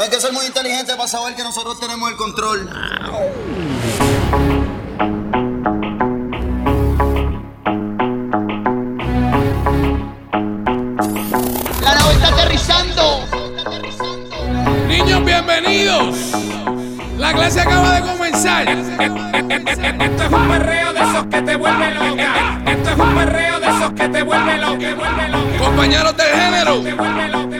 No hay que ser muy inteligente para saber que nosotros tenemos el control. La nave está aterrizando. Niños, bienvenidos. La clase acaba de comenzar. Esto es un perreo de esos que te vuelve loca. Esto es un perreo de esos que te vuelve loca. Compañeros del género.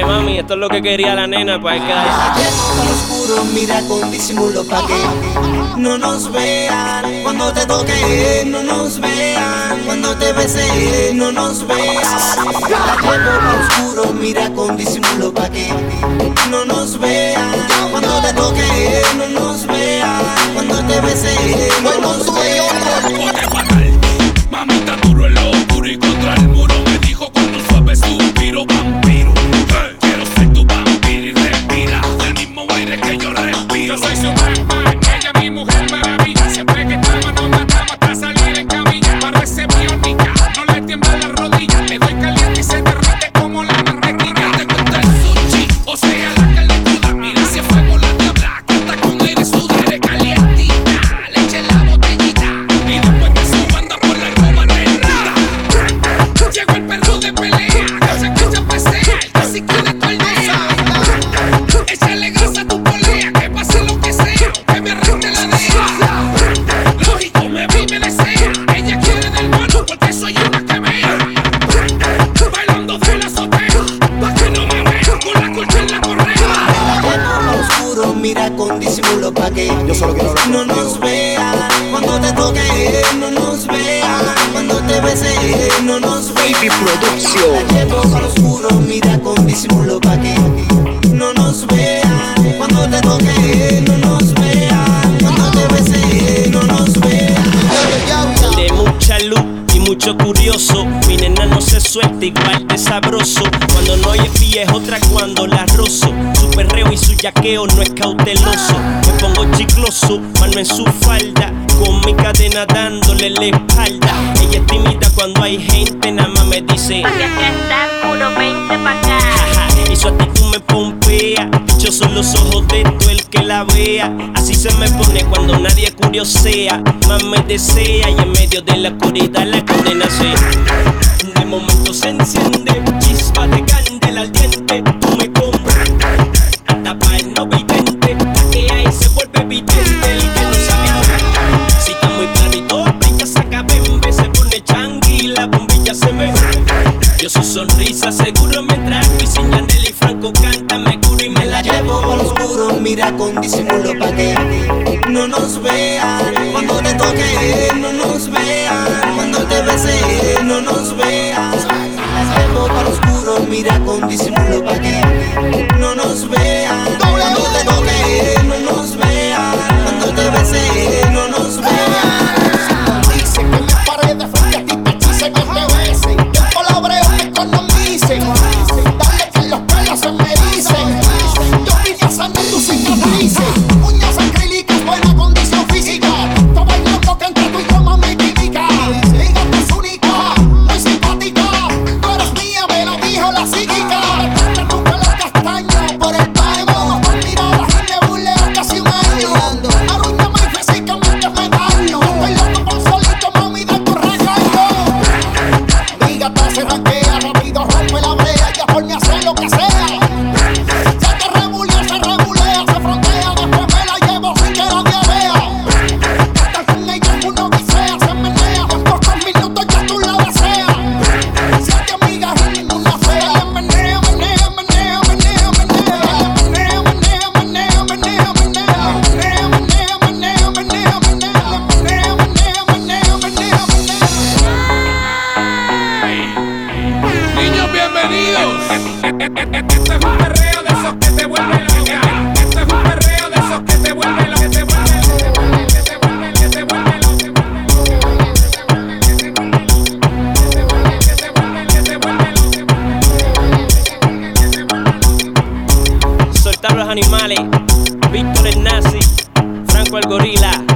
Dale mami, esto es lo que quería la nena para que Con oscuro, mira con disimulo pa' que no nos vean cuando te toque, no nos vean cuando te bese, no nos vean. Con oscuro, mira con disimulo pa' que no nos vean cuando te toque, no nos vean cuando te bese, no nos vean. Llegó el perro de pelea, que se pesea, el cacique de tu aldea. Échale grasa a tu polea, que pase lo que sea, que me arrastre la dea. Lógico, me vi, me desea, ella quiere del bueno porque soy una que vea. Bailando de la azotea, pa' que no me vea, con la colcha en la correa. Oscuro, mira con disimulo pa' que Yo solo quiero hablar no nos vean cuando te toque, no nos vean cuando te bese, no nos Baby Producción. Llevo oscuro, mira con disimulo pa' que no nos vean cuando te toque, no nos vean cuando te bese, no nos vean. de mucha luz y mucho curioso. Mi nena no se suelta igual de sabroso. Cuando no hay espía es otra cuando la rozo. Su perreo y su yaqueo no es cauteloso. Me pongo chicloso, mano en su falda. Con mi cadena dándole la espalda. Ella es tímida cuando hay gente, nada más me dice. Pa' que sientas puro 20 pa' acá. Y su actitud me pompea. Dichos son los ojos de todo el que la vea. Así se me pone cuando nadie curiosea. Más me desea y en medio de la oscuridad la condena se. Trajo y Franco canta, me curo y me la llevo. al oscuro, mira con disimulo pa' que no nos vean cuando te toque, no nos animales, Víctor el nazi, Franco el gorila.